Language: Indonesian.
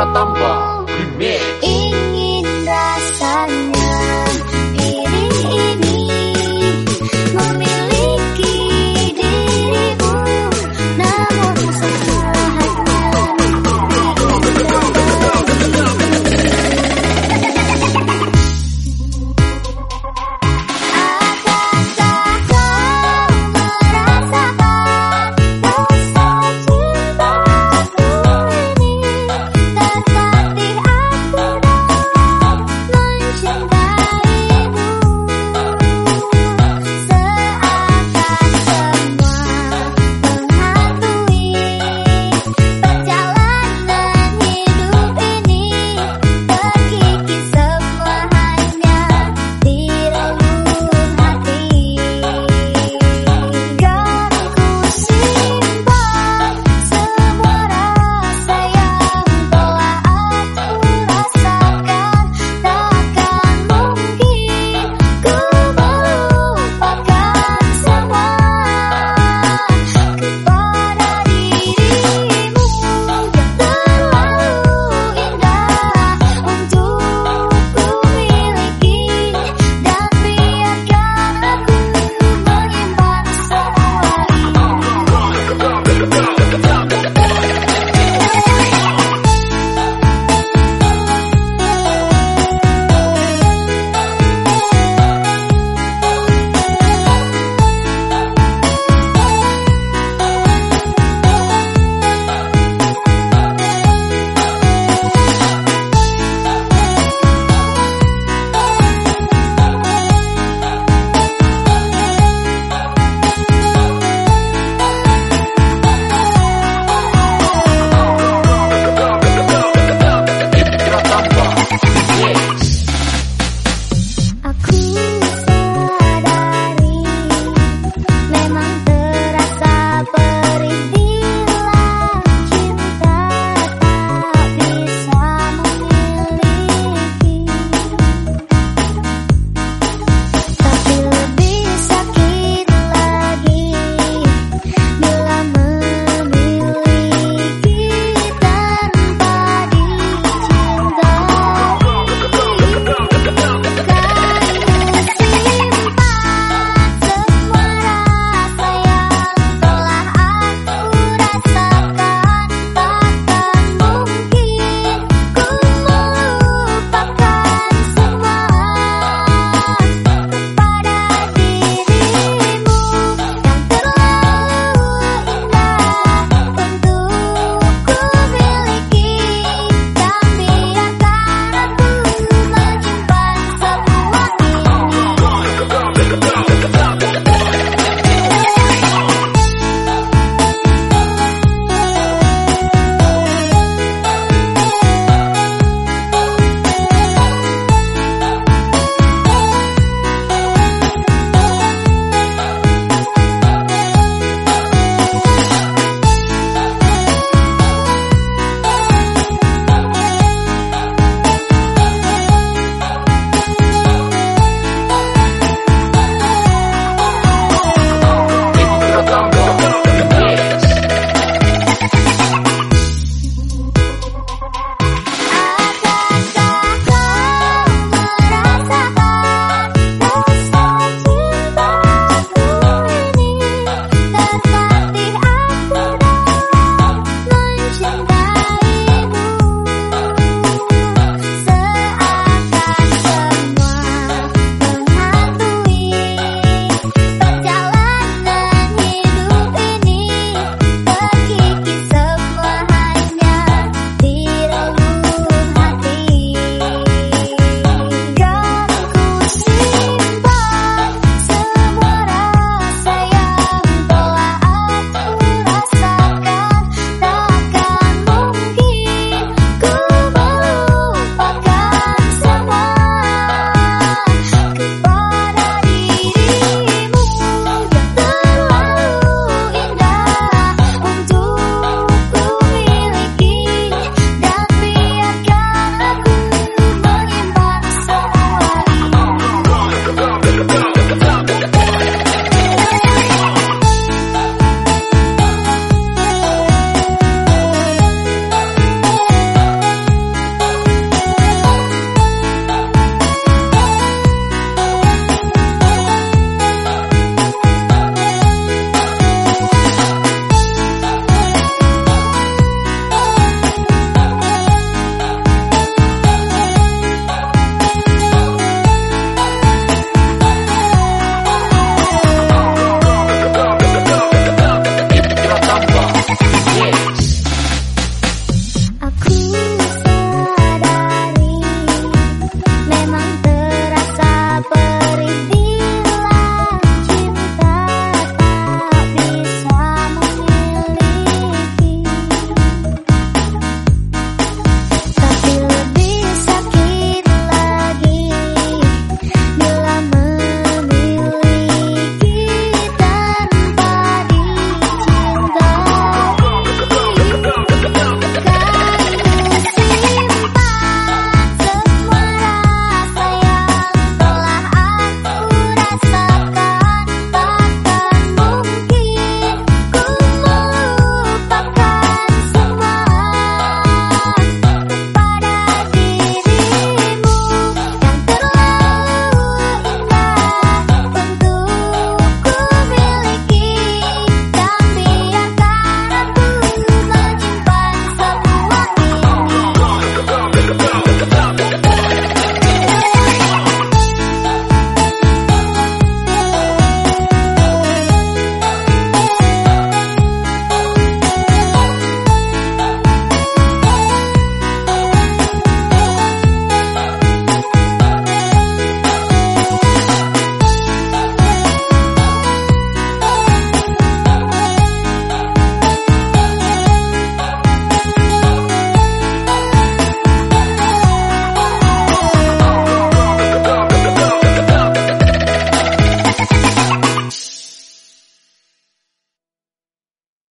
Indra Ingin rasanya diri ini memiliki dirimu namun